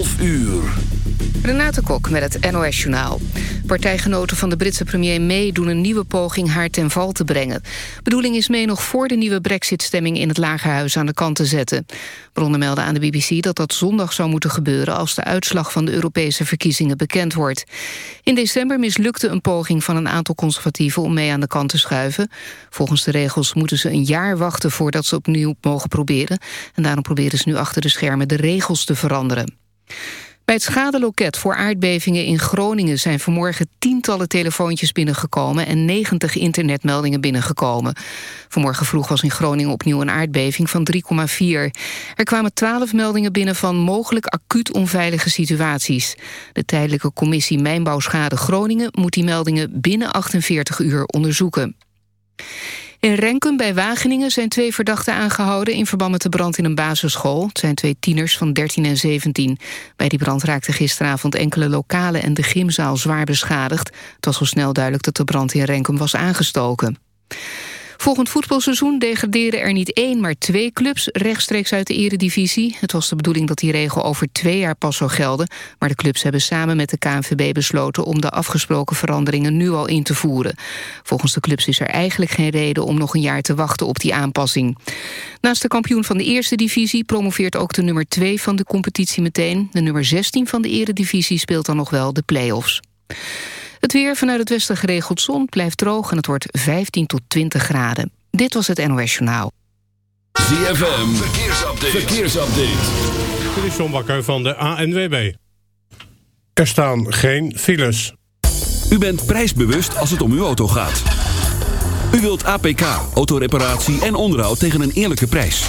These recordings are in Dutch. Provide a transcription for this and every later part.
11 uur. Renate Kok met het NOS Journaal. Partijgenoten van de Britse premier May doen een nieuwe poging haar ten val te brengen. Bedoeling is May nog voor de nieuwe brexit-stemming in het Lagerhuis aan de kant te zetten. Bronnen melden aan de BBC dat dat zondag zou moeten gebeuren... als de uitslag van de Europese verkiezingen bekend wordt. In december mislukte een poging van een aantal conservatieven... om May aan de kant te schuiven. Volgens de regels moeten ze een jaar wachten voordat ze opnieuw mogen proberen. En daarom proberen ze nu achter de schermen de regels te veranderen. Bij het schadeloket voor aardbevingen in Groningen... zijn vanmorgen tientallen telefoontjes binnengekomen... en 90 internetmeldingen binnengekomen. Vanmorgen vroeg was in Groningen opnieuw een aardbeving van 3,4. Er kwamen 12 meldingen binnen van mogelijk acuut onveilige situaties. De tijdelijke commissie Mijnbouwschade Groningen... moet die meldingen binnen 48 uur onderzoeken. In Renkum bij Wageningen zijn twee verdachten aangehouden... in verband met de brand in een basisschool. Het zijn twee tieners van 13 en 17. Bij die brand raakten gisteravond enkele lokalen... en de gymzaal zwaar beschadigd. Het was al snel duidelijk dat de brand in Renkum was aangestoken. Volgend voetbalseizoen degraderen er niet één, maar twee clubs rechtstreeks uit de eredivisie. Het was de bedoeling dat die regel over twee jaar pas zou gelden. Maar de clubs hebben samen met de KNVB besloten om de afgesproken veranderingen nu al in te voeren. Volgens de clubs is er eigenlijk geen reden om nog een jaar te wachten op die aanpassing. Naast de kampioen van de eerste divisie promoveert ook de nummer 2 van de competitie meteen. De nummer 16 van de eredivisie speelt dan nog wel de play-offs. Het weer vanuit het westen geregeld zon blijft droog... en het wordt 15 tot 20 graden. Dit was het NOS Journaal. ZFM, verkeersupdate. verkeersupdate. Dit is John Bakker van de ANWB. Er staan geen files. U bent prijsbewust als het om uw auto gaat. U wilt APK, autoreparatie en onderhoud tegen een eerlijke prijs.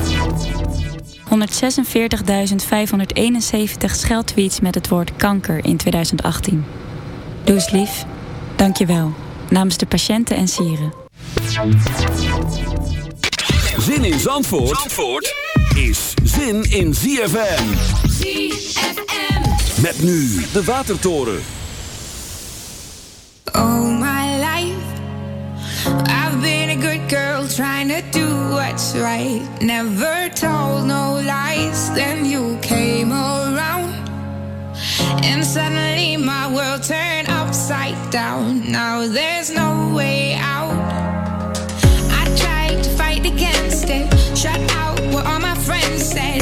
146.571 scheldtweets met het woord kanker in 2018. Doe eens lief. Dank je wel. Namens de patiënten en sieren. Zin in Zandvoort, Zandvoort is zin in ZFM. ZFM. Met nu de Watertoren. All my life, I've been a good girl trying to do what's right. Never told no lies. Then you came around, and suddenly my world turned upside down. Now there's no way out. I tried to fight against it, shut out what all my friends said.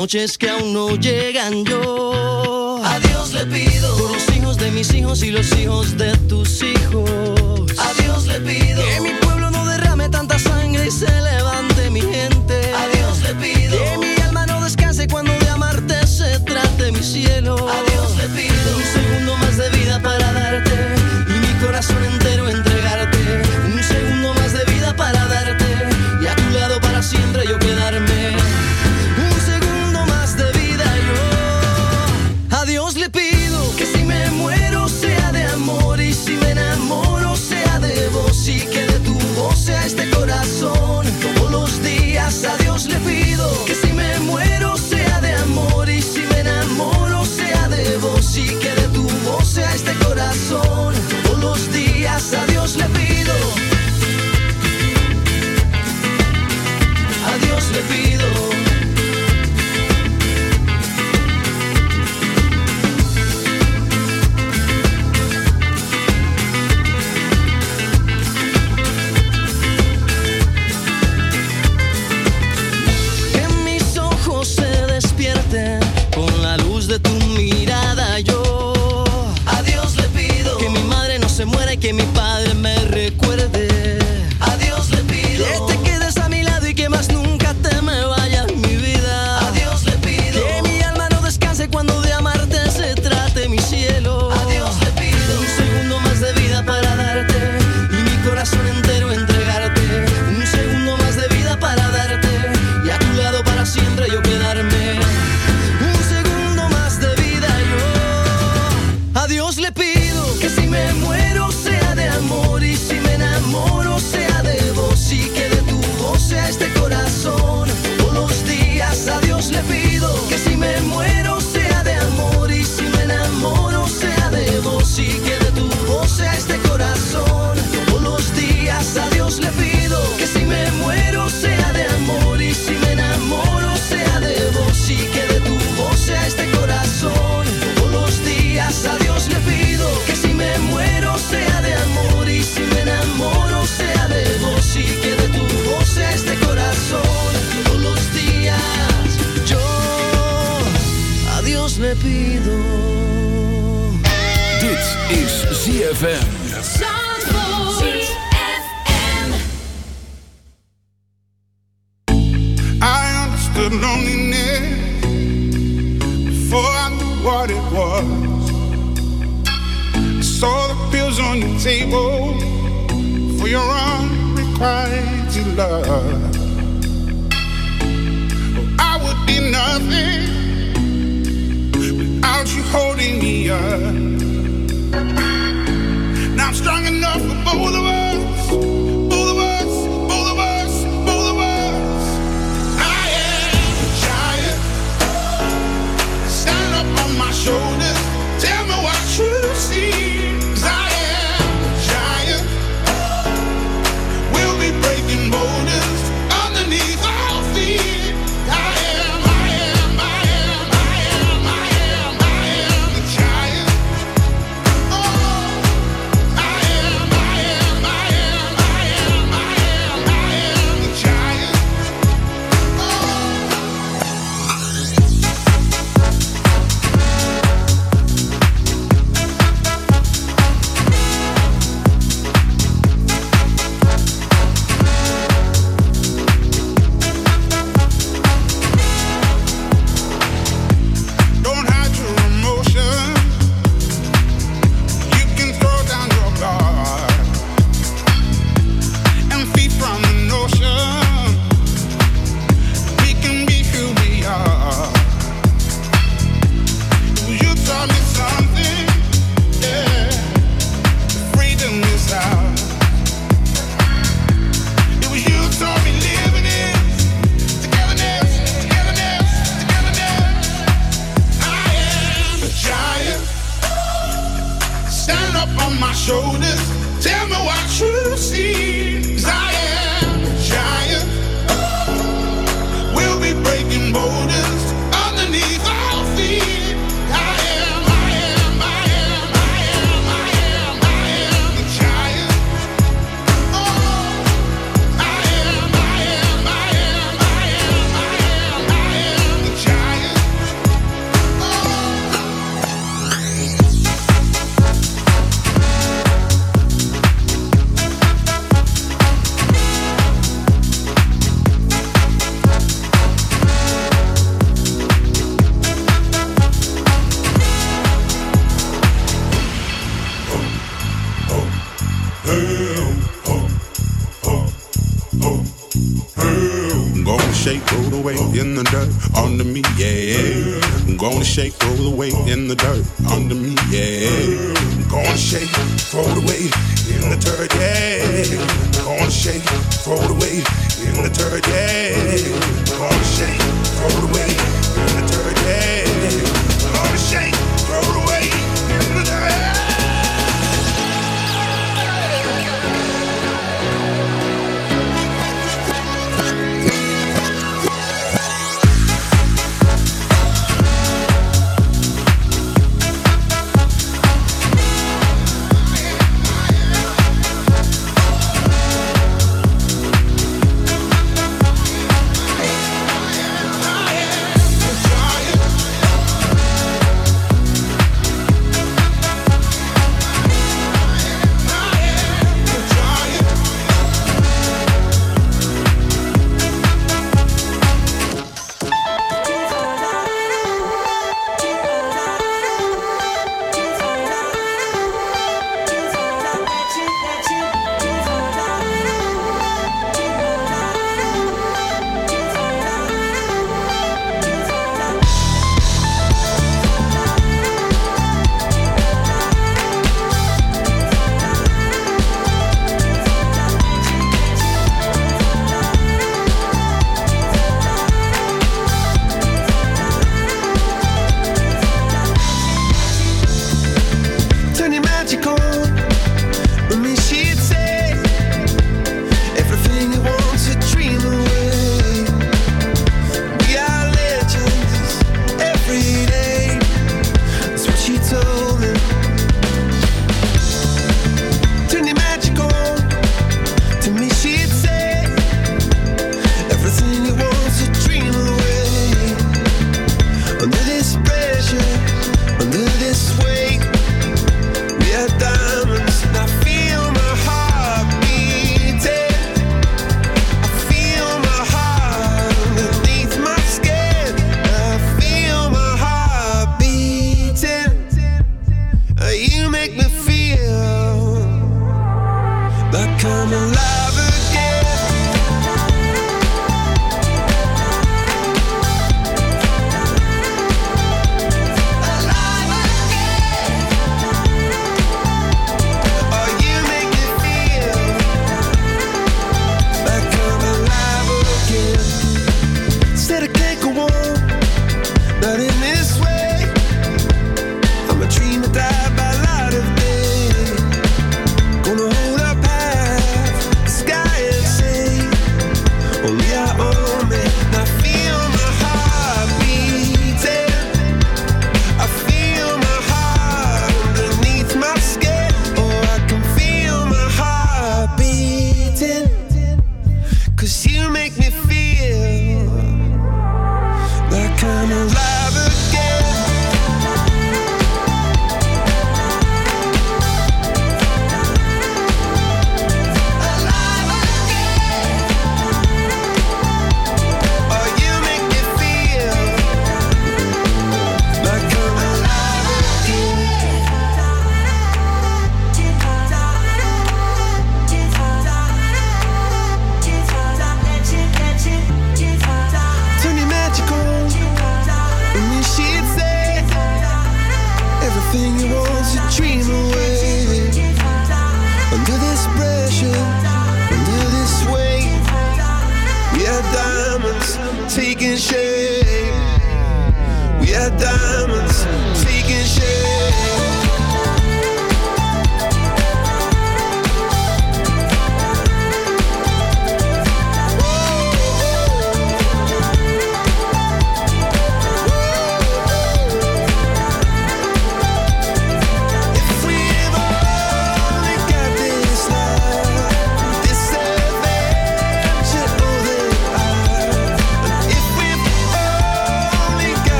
noches que aún no llegan yo. A Dios le pido por los hijos de mis hijos y los hijos de tus hijos mighty love. I would be nothing without you holding me up. Now I'm strong enough for both of us.